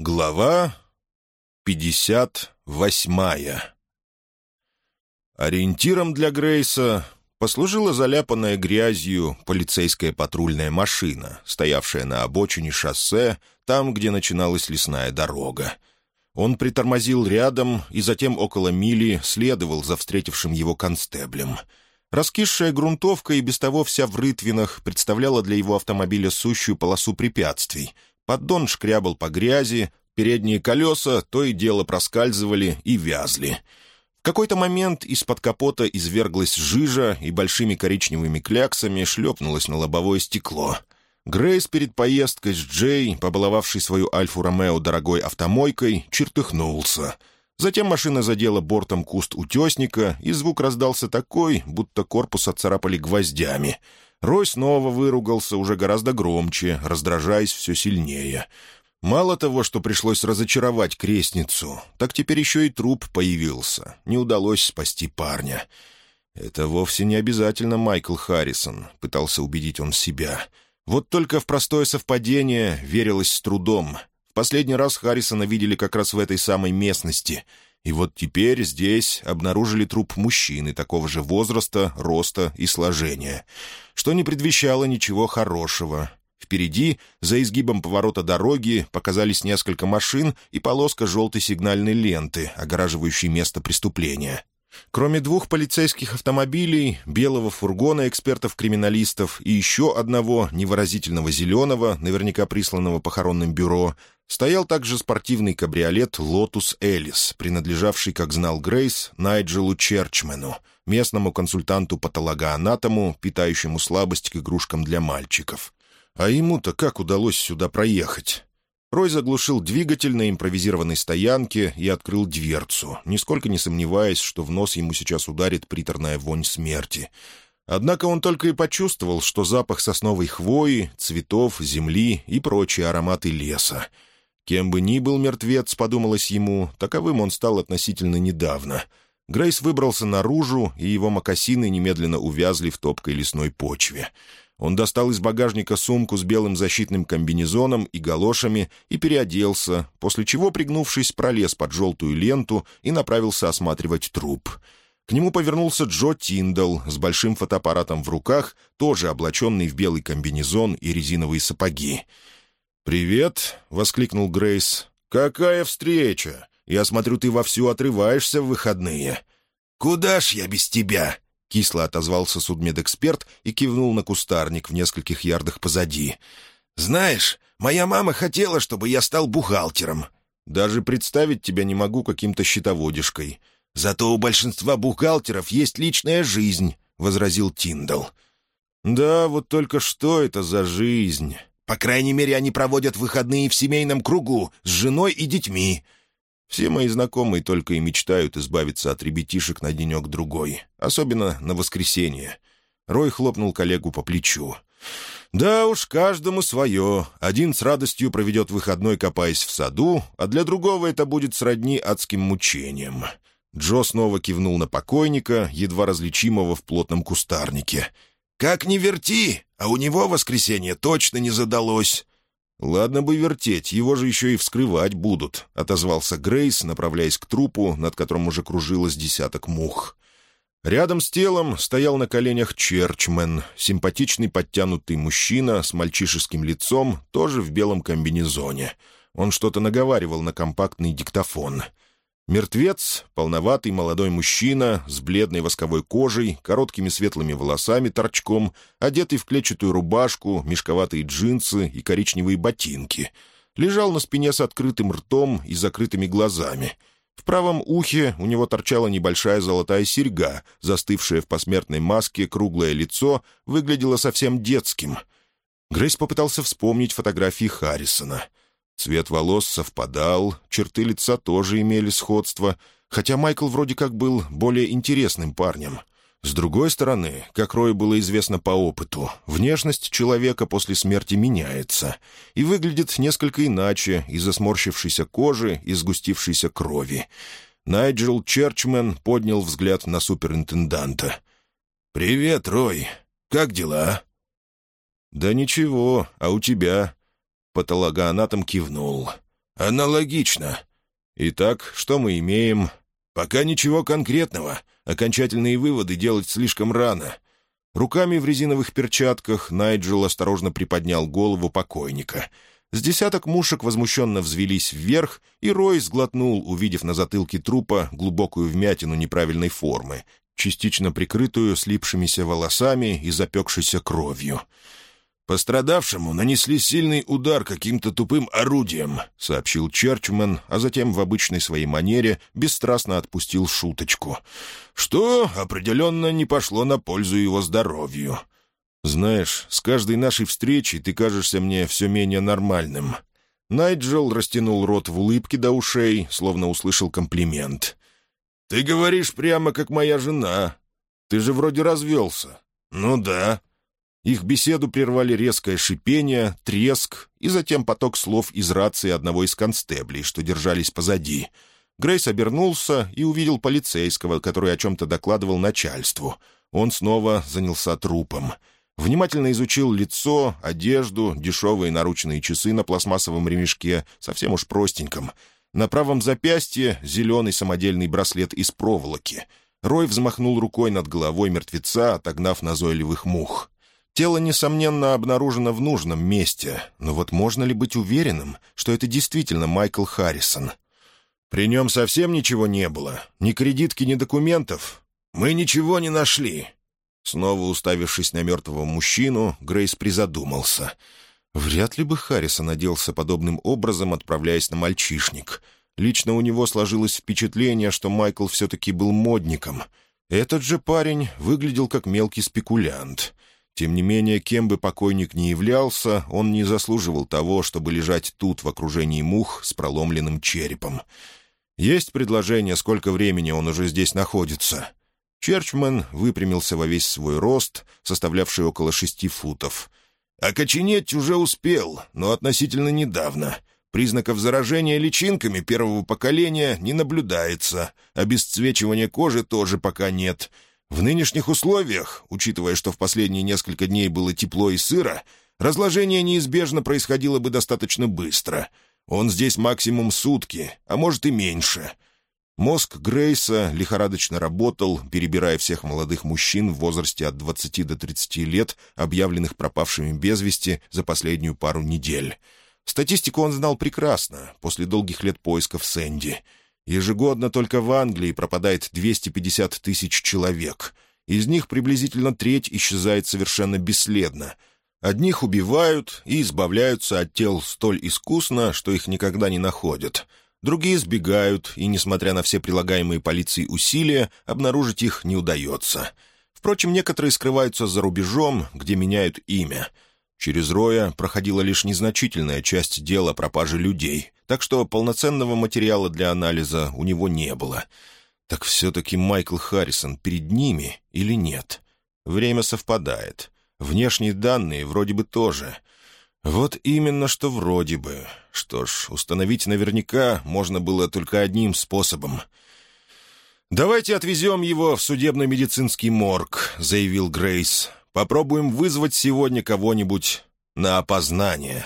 Глава 58 Ориентиром для Грейса послужила заляпанная грязью полицейская патрульная машина, стоявшая на обочине шоссе, там, где начиналась лесная дорога. Он притормозил рядом и затем около мили следовал за встретившим его констеблем. Раскисшая грунтовка и без того вся в рытвинах представляла для его автомобиля сущую полосу препятствий — Поддон шкрябал по грязи, передние колеса то и дело проскальзывали и вязли. В какой-то момент из-под капота изверглась жижа и большими коричневыми кляксами шлепнулась на лобовое стекло. Грейс перед поездкой с Джей, побаловавший свою Альфу-Ромео дорогой автомойкой, чертыхнулся. Затем машина задела бортом куст утесника, и звук раздался такой, будто корпус отцарапали гвоздями — Рой снова выругался уже гораздо громче, раздражаясь все сильнее. Мало того, что пришлось разочаровать крестницу, так теперь еще и труп появился. Не удалось спасти парня. «Это вовсе не обязательно Майкл Харрисон», — пытался убедить он себя. Вот только в простое совпадение верилось с трудом. В последний раз Харрисона видели как раз в этой самой местности — и вот теперь здесь обнаружили труп мужчины такого же возраста, роста и сложения, что не предвещало ничего хорошего. Впереди, за изгибом поворота дороги, показались несколько машин и полоска желтой сигнальной ленты, огораживающей место преступления. Кроме двух полицейских автомобилей, белого фургона экспертов-криминалистов и еще одного невыразительного зеленого, наверняка присланного похоронным бюро, Стоял также спортивный кабриолет «Лотус Элис», принадлежавший, как знал Грейс, Найджелу Черчмену, местному консультанту-патологоанатому, питающему слабость к игрушкам для мальчиков. А ему-то как удалось сюда проехать? Рой заглушил двигатель на импровизированной стоянке и открыл дверцу, нисколько не сомневаясь, что в нос ему сейчас ударит приторная вонь смерти. Однако он только и почувствовал, что запах сосновой хвои, цветов, земли и прочие ароматы леса — Кем бы ни был мертвец, подумалось ему, таковым он стал относительно недавно. Грейс выбрался наружу, и его мокасины немедленно увязли в топкой лесной почве. Он достал из багажника сумку с белым защитным комбинезоном и галошами и переоделся, после чего, пригнувшись, пролез под желтую ленту и направился осматривать труп. К нему повернулся Джо Тиндал с большим фотоаппаратом в руках, тоже облаченный в белый комбинезон и резиновые сапоги. «Привет!» — воскликнул Грейс. «Какая встреча! Я смотрю, ты вовсю отрываешься в выходные». «Куда ж я без тебя?» — кисло отозвался судмедэксперт и кивнул на кустарник в нескольких ярдах позади. «Знаешь, моя мама хотела, чтобы я стал бухгалтером». «Даже представить тебя не могу каким-то счетоводишкой». «Зато у большинства бухгалтеров есть личная жизнь», — возразил Тиндал. «Да, вот только что это за жизнь?» По крайней мере, они проводят выходные в семейном кругу с женой и детьми». Все мои знакомые только и мечтают избавиться от ребятишек на денек-другой, особенно на воскресенье. Рой хлопнул коллегу по плечу. «Да уж, каждому свое. Один с радостью проведет выходной, копаясь в саду, а для другого это будет сродни адским мучением». Джо снова кивнул на покойника, едва различимого в плотном кустарнике. «Как ни верти, а у него воскресенье точно не задалось». «Ладно бы вертеть, его же еще и вскрывать будут», — отозвался Грейс, направляясь к трупу, над которым уже кружилось десяток мух. Рядом с телом стоял на коленях Черчмен, симпатичный подтянутый мужчина с мальчишеским лицом, тоже в белом комбинезоне. Он что-то наговаривал на компактный диктофон — Мертвец, полноватый молодой мужчина с бледной восковой кожей, короткими светлыми волосами торчком, одетый в клетчатую рубашку, мешковатые джинсы и коричневые ботинки. Лежал на спине с открытым ртом и закрытыми глазами. В правом ухе у него торчала небольшая золотая серьга, застывшее в посмертной маске круглое лицо выглядело совсем детским. Грейс попытался вспомнить фотографии Харрисона — Цвет волос совпадал, черты лица тоже имели сходство, хотя Майкл вроде как был более интересным парнем. С другой стороны, как Рой было известно по опыту, внешность человека после смерти меняется и выглядит несколько иначе из-за сморщившейся кожи и сгустившейся крови. Найджел Черчмен поднял взгляд на суперинтенданта. «Привет, Рой. Как дела?» «Да ничего, а у тебя?» Патологоанатом кивнул. «Аналогично». «Итак, что мы имеем?» «Пока ничего конкретного. Окончательные выводы делать слишком рано». Руками в резиновых перчатках Найджел осторожно приподнял голову покойника. С десяток мушек возмущенно взвелись вверх, и Рой сглотнул, увидев на затылке трупа глубокую вмятину неправильной формы, частично прикрытую слипшимися волосами и запекшейся кровью. «Пострадавшему нанесли сильный удар каким-то тупым орудием», — сообщил Черчман, а затем в обычной своей манере бесстрастно отпустил шуточку. «Что определенно не пошло на пользу его здоровью». «Знаешь, с каждой нашей встречей ты кажешься мне все менее нормальным». Найджел растянул рот в улыбке до ушей, словно услышал комплимент. «Ты говоришь прямо, как моя жена. Ты же вроде развелся». «Ну да», их беседу прервали резкое шипение, треск и затем поток слов из рации одного из констеблей, что держались позади. Грейс обернулся и увидел полицейского, который о чем-то докладывал начальству. Он снова занялся трупом. Внимательно изучил лицо, одежду, дешевые наручные часы на пластмассовом ремешке, совсем уж простеньком. На правом запястье зеленый самодельный браслет из проволоки. Рой взмахнул рукой над головой мертвеца, отогнав назойливых мух. Тело, несомненно, обнаружено в нужном месте, но вот можно ли быть уверенным, что это действительно Майкл Харрисон? При нем совсем ничего не было, ни кредитки, ни документов. Мы ничего не нашли. Снова уставившись на мертвого мужчину, Грейс призадумался. Вряд ли бы Харрисон оделся подобным образом, отправляясь на мальчишник. Лично у него сложилось впечатление, что Майкл все-таки был модником. Этот же парень выглядел как мелкий спекулянт — тем не менее, кем бы покойник ни являлся, он не заслуживал того, чтобы лежать тут в окружении мух с проломленным черепом. Есть предложение, сколько времени он уже здесь находится. Черчман выпрямился во весь свой рост, составлявший около шести футов. «Окоченеть уже успел, но относительно недавно. Признаков заражения личинками первого поколения не наблюдается. Обесцвечивания кожи тоже пока нет». В нынешних условиях, учитывая, что в последние несколько дней было тепло и сыро, разложение неизбежно происходило бы достаточно быстро. Он здесь максимум сутки, а может и меньше. Мозг Грейса лихорадочно работал, перебирая всех молодых мужчин в возрасте от 20 до 30 лет, объявленных пропавшими без вести за последнюю пару недель. Статистику он знал прекрасно, после долгих лет поисков Сэнди — Ежегодно только в Англии пропадает 250 тысяч человек. Из них приблизительно треть исчезает совершенно бесследно. Одних убивают и избавляются от тел столь искусно, что их никогда не находят. Другие сбегают, и, несмотря на все прилагаемые полицией усилия, обнаружить их не удается. Впрочем, некоторые скрываются за рубежом, где меняют имя — Через Роя проходила лишь незначительная часть дела пропажи людей, так что полноценного материала для анализа у него не было. Так все-таки Майкл Харрисон перед ними или нет? Время совпадает. Внешние данные вроде бы тоже. Вот именно что вроде бы. Что ж, установить наверняка можно было только одним способом. «Давайте отвезем его в судебно-медицинский морг», — заявил Грейс. Попробуем вызвать сегодня кого-нибудь на опознание».